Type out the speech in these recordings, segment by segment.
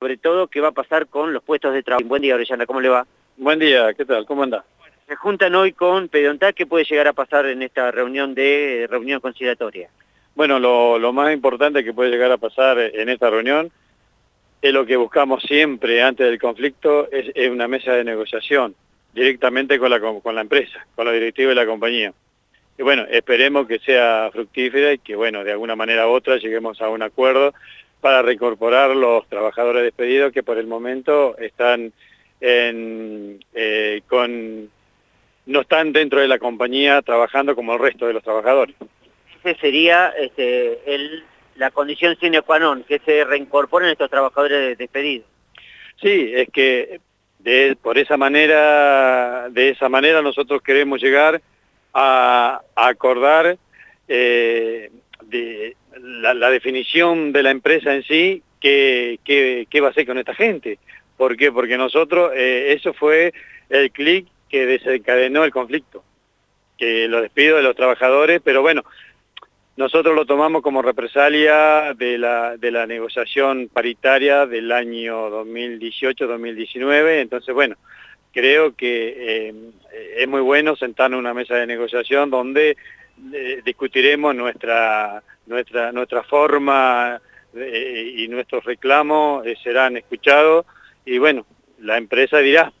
sobre todo qué va a pasar con los puestos de trabajo. Buen día, Orellana, ¿cómo le va? Buen día, ¿qué tal? ¿Cómo anda? Se juntan hoy con Pedontal, ¿qué puede llegar a pasar en esta reunión de reunión conciliatoria? Bueno, lo, más importante que puede llegar a pasar en esta reunión es lo que buscamos siempre antes del conflicto, es, una mesa de negociación directamente con la, con la empresa, con la directiva de la compañía. Y bueno, esperemos que sea fructífera y que, bueno, de alguna manera u otra lleguemos a un acuerdo para reincorporar los trabajadores despedidos que por el momento están en, eh, con, no están dentro de la compañía trabajando como el resto de los trabajadores. Ese sería este, el, la condición sine qua non, que se reincorporen estos trabajadores despedidos. Sí, es que de, por esa manera, de esa manera nosotros queremos llegar a, acordar eh, de, la, definición de la empresa en sí, qué, qué, va a hacer con esta gente. ¿Por qué? Porque nosotros, eh, eso fue el clic que desencadenó el conflicto, que lo despido de los trabajadores, pero bueno, nosotros lo tomamos como represalia de la, de la negociación paritaria del año 2018-2019, entonces bueno, creo que eh, es muy bueno sentarnos en una mesa de negociación donde eh, discutiremos nuestra, nuestra, nuestra forma eh, y nuestros reclamos eh, serán escuchados y bueno, la empresa dirá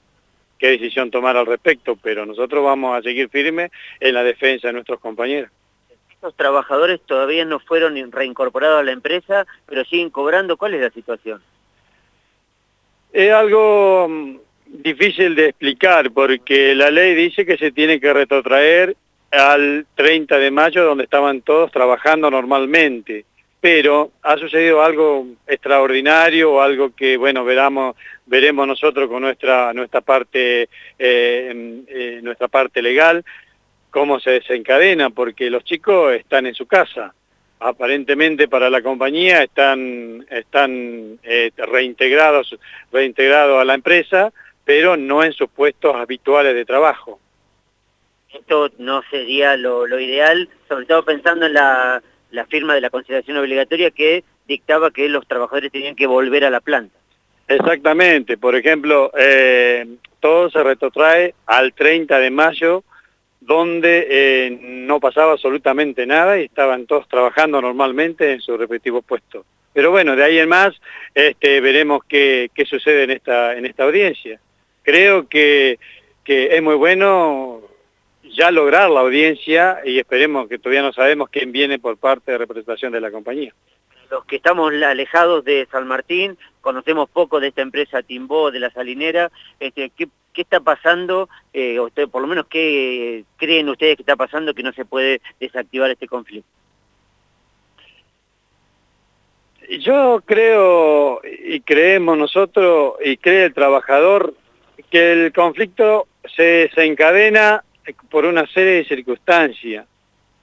qué decisión tomar al respecto, pero nosotros vamos a seguir firmes en la defensa de nuestros compañeros. Estos trabajadores todavía no fueron reincorporados a la empresa, pero siguen cobrando. ¿Cuál es la situación? Es algo mm, difícil de explicar porque la ley dice que se tiene que retrotraer al 30 de mayo donde estaban todos trabajando normalmente. Pero ha sucedido algo extraordinario o algo que, bueno, veramos, veremos nosotros con nuestra, nuestra, parte, eh, eh, nuestra parte legal, cómo se desencadena, porque los chicos están en su casa. Aparentemente para la compañía están, están eh, reintegrados, reintegrados a la empresa, pero no en sus puestos habituales de trabajo esto no sería lo, ideal, sobre todo pensando en la, firma de la consideración obligatoria que dictaba que los trabajadores tenían que volver a la planta. Exactamente, por ejemplo, eh, todo se retrotrae al 30 de mayo, donde eh, no pasaba absolutamente nada y estaban todos trabajando normalmente en su respectivo puesto. Pero bueno, de ahí en más este, veremos qué, qué sucede en esta, en esta audiencia. Creo que, que es muy bueno ya lograr la audiencia y esperemos que todavía no sabemos quién viene por parte de representación de la compañía. Los que estamos alejados de San Martín, conocemos poco de esta empresa Timbó, de la salinera, este, ¿qué, está pasando? Eh, usted, por lo menos, ¿qué creen ustedes que está pasando que no se puede desactivar este conflicto? Yo creo y creemos nosotros y cree el trabajador que el conflicto se, se encadena por una serie de circunstancias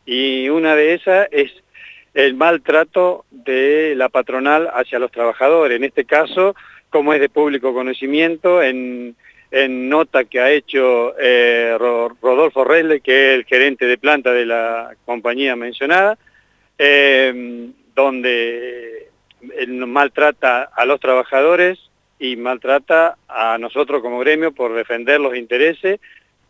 y una de esas es el maltrato de la patronal hacia los trabajadores. En este caso, como es de público conocimiento, en, nota que ha hecho eh, Rodolfo Resle, que es el gerente de planta de la compañía mencionada, eh, donde maltrata a los trabajadores y maltrata a nosotros como gremio por defender los intereses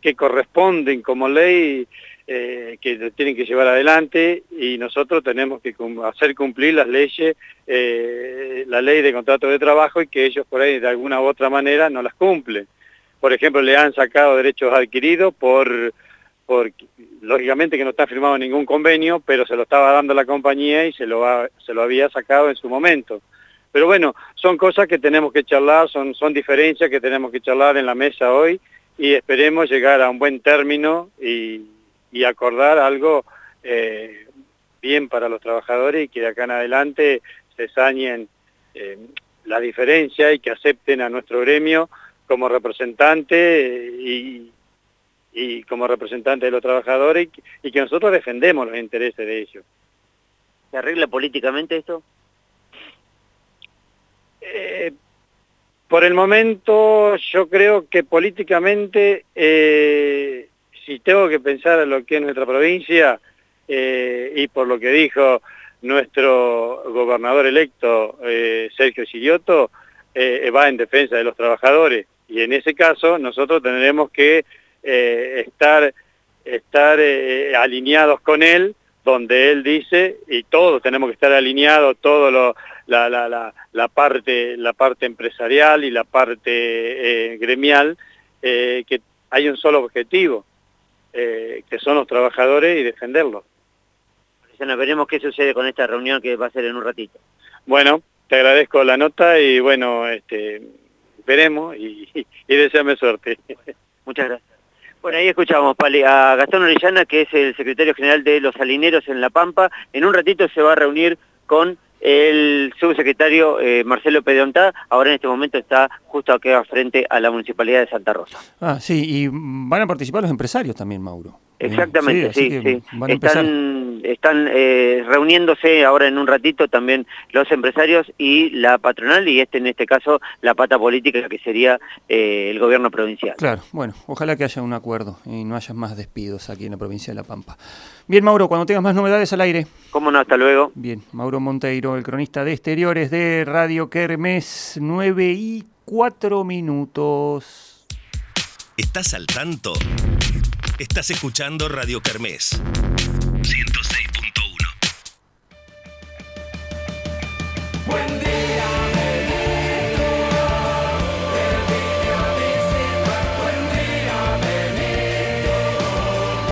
que corresponden como ley eh, que tienen que llevar adelante y nosotros tenemos que hacer cumplir las leyes, eh, la ley de contrato de trabajo y que ellos por ahí de alguna u otra manera no las cumplen. Por ejemplo, le han sacado derechos adquiridos por, por lógicamente que no está firmado ningún convenio, pero se lo estaba dando la compañía y se lo, se lo había sacado en su momento. Pero bueno, son cosas que tenemos que charlar, son, son diferencias que tenemos que charlar en la mesa hoy y esperemos llegar a un buen término y, acordar algo eh, bien para los trabajadores y que de acá en adelante se sañen eh, la diferencia y que acepten a nuestro gremio como representante y, como representante de los trabajadores y, que nosotros defendemos los intereses de ellos. ¿Se arregla políticamente esto? Eh, por el momento yo creo que políticamente, eh, si tengo que pensar en lo que es nuestra provincia, eh, y por lo que dijo nuestro gobernador electo, eh, Sergio Sillotto, eh, va en defensa de los trabajadores. Y en ese caso nosotros tendremos que estar, estar alineados con él donde él dice, y todos tenemos que estar alineados, todo lo, la, la, la, parte, la parte empresarial y la parte gremial, que hay un solo objetivo, que son los trabajadores y defenderlos. veremos qué sucede con esta reunión que va a ser en un ratito. Bueno, te agradezco la nota y bueno, este, veremos y, y, deseame suerte. Muchas gracias. Bueno, ahí escuchamos a Gastón Orellana, que es el secretario general de los salineros en La Pampa. En un ratito se va a reunir con el subsecretario eh, Marcelo Pedontá, ahora en este momento está justo aquí frente a la Municipalidad de Santa Rosa. Ah, sí, y van a participar los empresarios también, Mauro. Exactamente, sí, sí. Están, están eh, reuniéndose ahora en un ratito también los empresarios y la patronal y este en este caso la pata política que sería eh, el gobierno provincial. Claro, bueno, ojalá que haya un acuerdo y no haya más despidos aquí en la provincia de La Pampa. Bien, Mauro, cuando tengas más novedades al aire. Cómo no, hasta luego. Bien, Mauro Monteiro, el cronista de exteriores de Radio Kermes, 9 y 4 minutos. ¿Estás al tanto? Estás escuchando Radio Kermés.